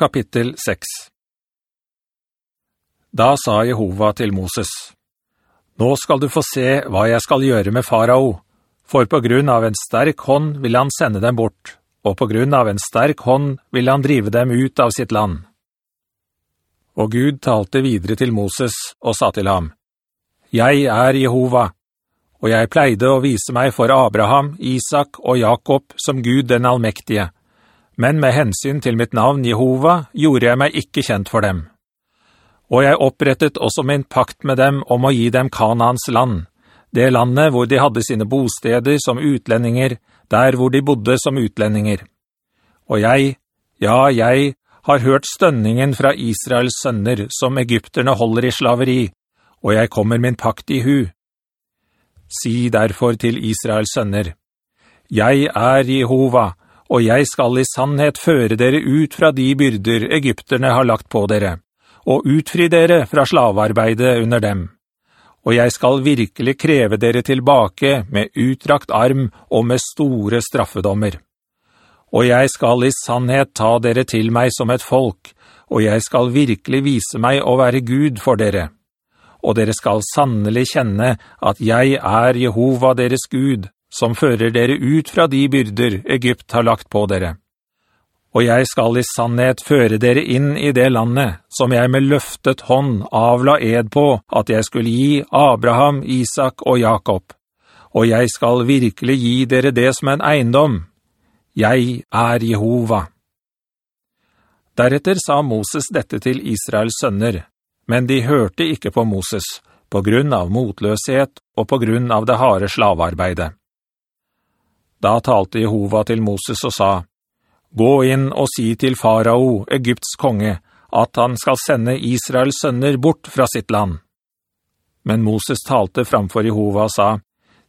Kapittel 6 Da sa Jehova til Moses, «Nå skal du få se hva jeg skal gjøre med farao, for på grunn av en sterk hånd vil han sende dem bort, og på grunn av en sterk hånd vil han drive dem ut av sitt land.» Og Gud talte videre til Moses og sa til ham, «Jeg er Jehova, og jeg pleide å vise meg for Abraham, Isak og Jakob som Gud den allmektige.» Men med hensyn til mitt navn Jehova gjorde jeg meg ikke kjent for dem. Og jeg opprettet også min pakt med dem om å gi dem Kanaans land, det landet hvor de hadde sine bosteder som utlendinger, der hvor de bodde som utlendinger. Og jeg, ja, jeg, har hørt stønningen fra Israels sønner som egypterne holder i slaveri, og jeg kommer min pakt i hu. Si derfor til Israels sønner, «Jeg er Jehova, og jeg skal i sannhet føre dere ut fra de byrder egypterne har lagt på dere, og utfri dere fra slavearbeidet under dem. Og jeg skal virkelig kreve dere tilbake med utrakt arm og med store straffedommer. Og jeg skal i sannhet ta dere til meg som et folk, og jeg skal virkelig vise meg å være Gud for dere. Og dere skal sannelig kjenne at jeg er Jehova deres Gud, som fører dere ut fra de byrder Egypt har lagt på dere. Og jeg skal i sannhet føre dere inn i det landet, som jeg med løftet hånd avla ed på at jeg skulle gi Abraham, Isak og Jakob. Og jeg skal virkelig gi dere det som en eiendom. Jeg er Jehova. Deretter sa Moses dette til Israels sønner, men de hørte ikke på Moses, på grunn av motløshet og på grunn av det harde slavearbeidet. Da talte Jehova til Moses og sa, «Gå inn og si til farao, Egypts konge, at han skal sende Israels sønner bort fra sitt land.» Men Moses talte framfor Jehova og sa,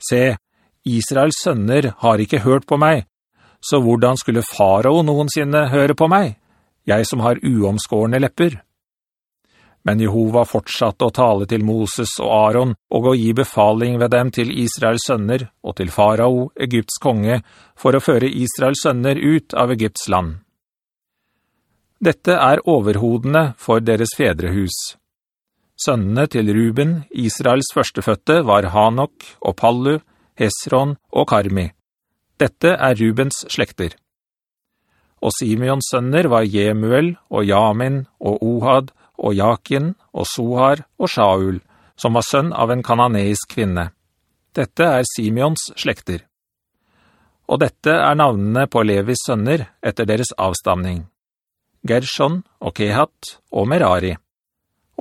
«Se, Israels sønner har ikke hørt på meg, så hvordan skulle farao noensinne høre på meg, jeg som har uomskårende lepper?» Men Jehova fortsatte å tale til Moses og Aaron og å gi befaling ved dem til Israels sønner og til farao, Egypts konge, for å føre Israels sønner ut av Egypts land. Dette er overhodene for deres fedrehus. Sønnene til Ruben, Israels førsteføtte, var Hanok og Pallu, Hesron og Karmi. Dette er Rubens slekter. Og Simeons sønner var Jemuel og Jamin og Ohad og Jakin og Sohar og Shaul, som var sønn av en kananeisk kvinne. Dette er Simeons slekter. Og dette er navnene på Levis sønner etter deres avstamning. Gershon og Kehat og Merari.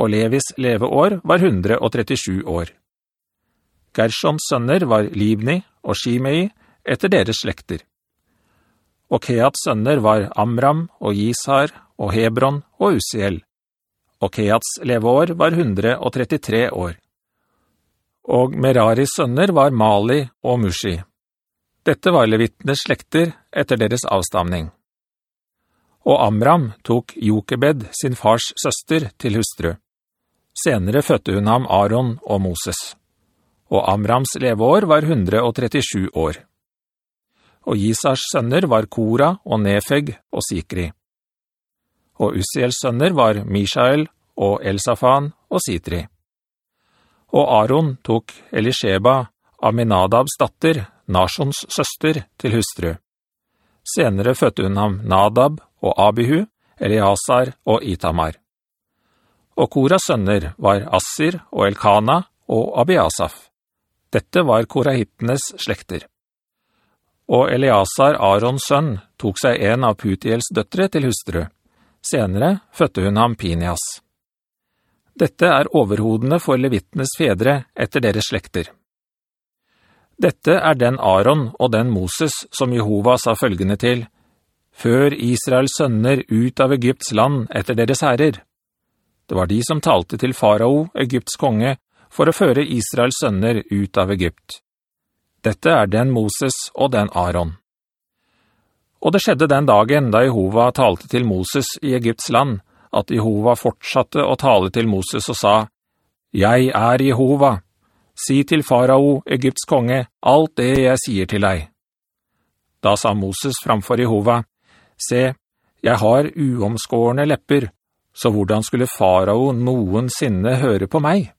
Og Levis leveår var 137 år. Gershons sønner var Libni og Shimei etter deres slekter. Og Kehats sønner var Amram og Gishar og Hebron og Usiel og Keats leveår var 133 år. Og Meraris sønner var Mali og Mushi. Dette var levittenes slekter etter deres avstamning. Og Amram tok Jokebed, sin fars søster, til hustru. Senere fødte hun ham Aaron og Moses. Og Amrams leveår var 137 år. Og Gisars sønner var Kora og Nefeg og Sikri og Ussiels sønner var Mishael og Elsafan og Sitri. Og Aaron tok Elisheba, Aminadabs datter, Nasjons søster, til hustru. Senere fødte hun ham Nadab og Abihu, Eliasar og Itamar. Og Koras sønner var Assir og Elkana og Abiasaf. Dette var korahittenes slekter. Og Eliasar, Arons sønn, tok seg en av Putiels døtre til hustru. Senere fødte hun ham Pinias. Dette er overhodene for levittenes fedre etter deres slekter. Dette er den Aaron og den Moses som Jehova sa følgende til, «Før Israels sønner ut av Egypts land etter deres herrer.» Det var de som talte til farao, Egypts konge, for å føre Israels sønner ut av Egypt. Dette er den Moses og den Aaron. Og det skjedde den dagen da Jehova talte til Moses i Egypts land, at Jehova fortsatte å tale til Moses og sa, «Jeg er Jehova. Si til farao, Egypts konge, alt det jeg sier til deg.» Da sa Moses framfor Jehova, «Se, Jeg har uomskårende lepper, så hvordan skulle farao noensinne høre på meg?